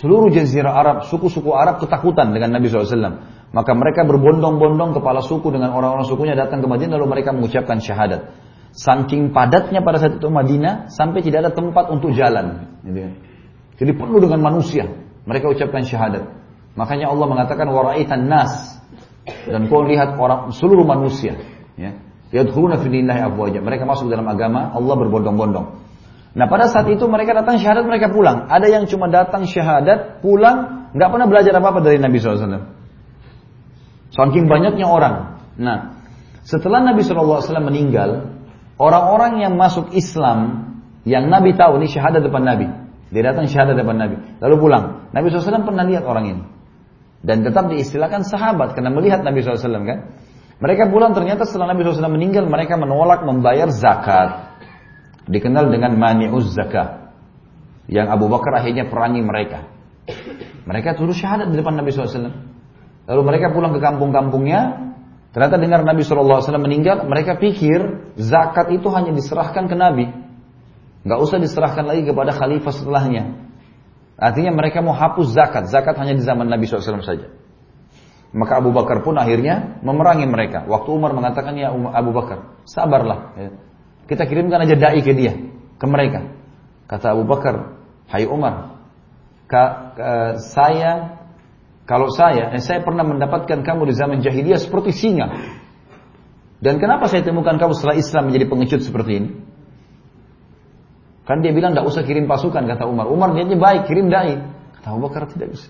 Seluruh jazirah Arab, suku-suku Arab ketakutan dengan Nabi SAW. Maka mereka berbondong-bondong kepala suku dengan orang-orang sukunya datang ke Madinah lalu mereka mengucapkan syahadat. Saking padatnya pada saat itu Madinah sampai tidak ada tempat untuk jalan. Jadi penuh dengan manusia. Mereka ucapkan syahadat. Makanya Allah mengatakan waraitan nas dan kau lihat orang seluruh manusia. Ya. Yadkhuluna fi dinillahi. Mereka masuk dalam agama Allah berbondong-bondong. Nah pada saat itu mereka datang syahadat mereka pulang. Ada yang cuma datang syahadat pulang nggak pernah belajar apa apa dari Nabi SAW. Saking banyaknya orang. Nah setelah Nabi SAW meninggal, orang-orang yang masuk Islam yang Nabi tahu ini syahadat depan Nabi. Dia datang syahadat depan Nabi. Lalu pulang. Nabi SAW pernah lihat orang ini. Dan tetap diistilahkan sahabat karena melihat Nabi SAW kan. Mereka pulang ternyata setelah Nabi SAW meninggal mereka menolak membayar zakat dikenal dengan mani'uz zakah. Yang Abu Bakar akhirnya perangi mereka. Mereka turut syahadat di depan Nabi SAW. Lalu mereka pulang ke kampung-kampungnya. Ternyata dengar Nabi SAW meninggal. Mereka pikir zakat itu hanya diserahkan ke Nabi. Gak usah diserahkan lagi kepada khalifah setelahnya. Artinya mereka mau hapus zakat. Zakat hanya di zaman Nabi SAW saja. Maka Abu Bakar pun akhirnya memerangi mereka. Waktu Umar mengatakan, ya Abu Bakar, sabarlah. Ya. Kita kirimkan aja dai ke dia, ke mereka. Kata Abu Bakar, Hai Umar, ka, ka, saya kalau saya, eh, saya pernah mendapatkan kamu di zaman jahiliyah seperti singa. Dan kenapa saya temukan kamu setelah Islam menjadi pengecut seperti ini? Kan dia bilang tidak usah kirim pasukan kata Umar. Umar niatnya baik, kirim dai. Kata Abu Bakar tidak bisa.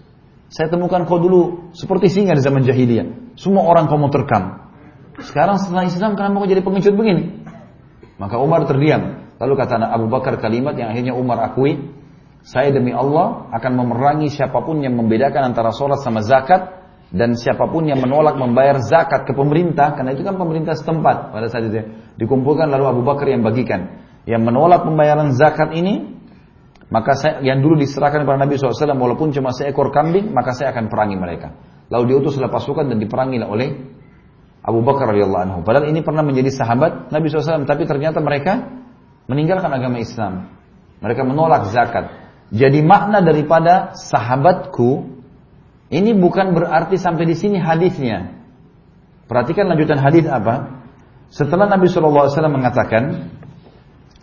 Saya temukan kau dulu seperti singa di zaman jahiliyah. Semua orang kau mau terkam. Sekarang setelah Islam kenapa kau jadi pengecut begini? Maka Umar terdiam. Lalu kata Abu Bakar kalimat yang akhirnya Umar akui, saya demi Allah akan memerangi siapa pun yang membedakan antara sholat sama zakat dan siapa pun yang menolak membayar zakat ke pemerintah karena itu kan pemerintah setempat pada saat itu. Dikumpulkan lalu Abu Bakar yang bagikan. Yang menolak pembayaran zakat ini maka saya yang dulu diserahkan kepada Nabi SAW walaupun cuma seekor kambing maka saya akan perangi mereka. Lalu diutuslah pasukan dan diperangi oleh Abu Bakar radhiyallahu anhu. Padahal ini pernah menjadi sahabat Nabi SAW, tapi ternyata mereka meninggalkan agama Islam. Mereka menolak zakat. Jadi makna daripada sahabatku ini bukan berarti sampai di sini hadisnya. Perhatikan lanjutan hadis apa? Setelah Nabi SAW mengatakan,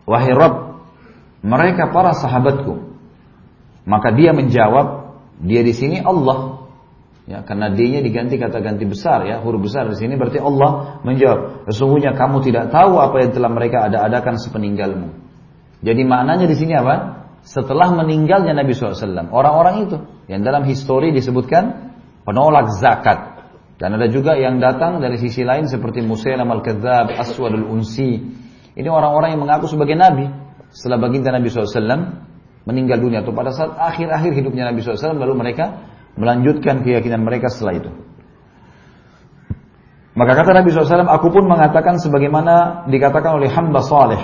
wahai Rabb, mereka para sahabatku. Maka dia menjawab, dia di sini Allah. Ya, karena D-nya diganti kata ganti besar ya, huruf besar di sini berarti Allah menjawab, sesungguhnya kamu tidak tahu apa yang telah mereka ada-adakan sepeninggalmu. Jadi maknanya di sini apa? Setelah meninggalnya Nabi SAW, orang-orang itu yang dalam histori disebutkan penolak zakat. Dan ada juga yang datang dari sisi lain seperti Musailam al-Kadzab, Aswad al-Unsi. Ini orang-orang yang mengaku sebagai Nabi. Setelah baginda Nabi SAW meninggal dunia atau pada saat akhir-akhir hidupnya Nabi SAW lalu mereka melanjutkan keyakinan mereka setelah itu. Maka kata Nabi SAW, aku pun mengatakan sebagaimana dikatakan oleh hamba saleh,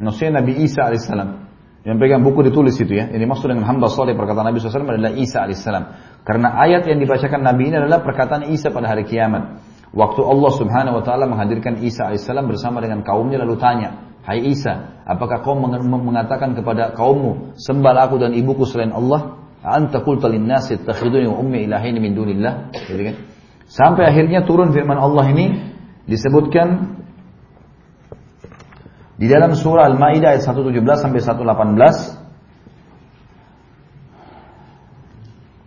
maksudnya Nabi Isa alaihissalam. Yang pegang buku ditulis itu ya. Ini maksud dengan hamba saleh perkataan Nabi SAW adalah Isa alaihissalam. Karena ayat yang dibacakan Nabi ini adalah perkataan Isa pada hari kiamat. Waktu Allah Subhanahu Wa Taala menghadirkan Isa alaihissalam bersama dengan kaumnya lalu tanya, Hai Isa, apakah kau mengatakan kepada kaummu, sembah aku dan ibuku selain Allah? Anta qulta lin-nasi ittakhiduni wa ummi ilahaini min dunillah. Gitu kan? Sampai akhirnya turun firman Allah ini disebutkan di dalam surah Al-Maidah ayat 117 sampai 118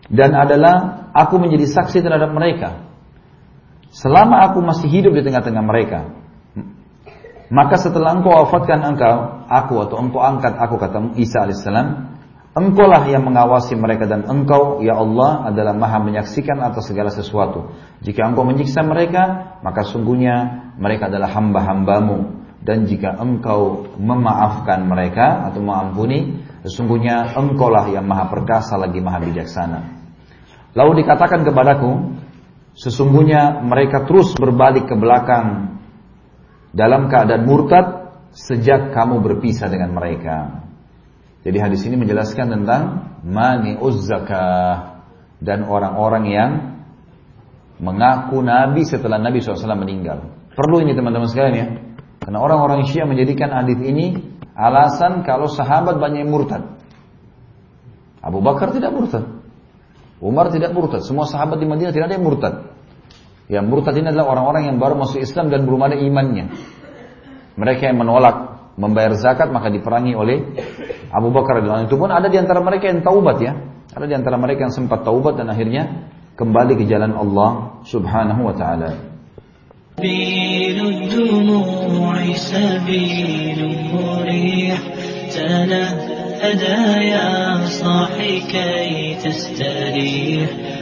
dan adalah aku menjadi saksi terhadap mereka. Selama aku masih hidup di tengah-tengah mereka maka setelah engkau wafatkan engkau aku atau engkau angkat aku kata Isa alaihissalam Engkaulah yang mengawasi mereka dan engkau, ya Allah, adalah maha menyaksikan atas segala sesuatu. Jika engkau menyiksa mereka, maka sungguhnya mereka adalah hamba-hambamu. Dan jika engkau memaafkan mereka atau mengampuni, sesungguhnya engkaulah yang maha perkasa lagi maha bijaksana. Lalu dikatakan kepadaku, sesungguhnya mereka terus berbalik ke belakang dalam keadaan murtad sejak kamu berpisah dengan mereka. Jadi hadis ini menjelaskan tentang mani zakah dan orang-orang yang mengaku Nabi setelah Nabi SAW meninggal. Perlu ini teman-teman sekalian ya. Karena orang-orang Syiah menjadikan hadis ini alasan kalau sahabat banyak yang murtad. Abu Bakar tidak murtad. Umar tidak murtad. Semua sahabat di Madinah tidak ada yang murtad. Yang murtad ini adalah orang-orang yang baru masuk Islam dan belum ada imannya. Mereka yang menolak membayar zakat maka diperangi oleh Abu Bakar radhiyallahu itu pun ada di antara mereka yang taubat ya. Ada di antara mereka yang sempat taubat dan akhirnya kembali ke jalan Allah Subhanahu wa taala. تنهدى يا صاحي كي تستريح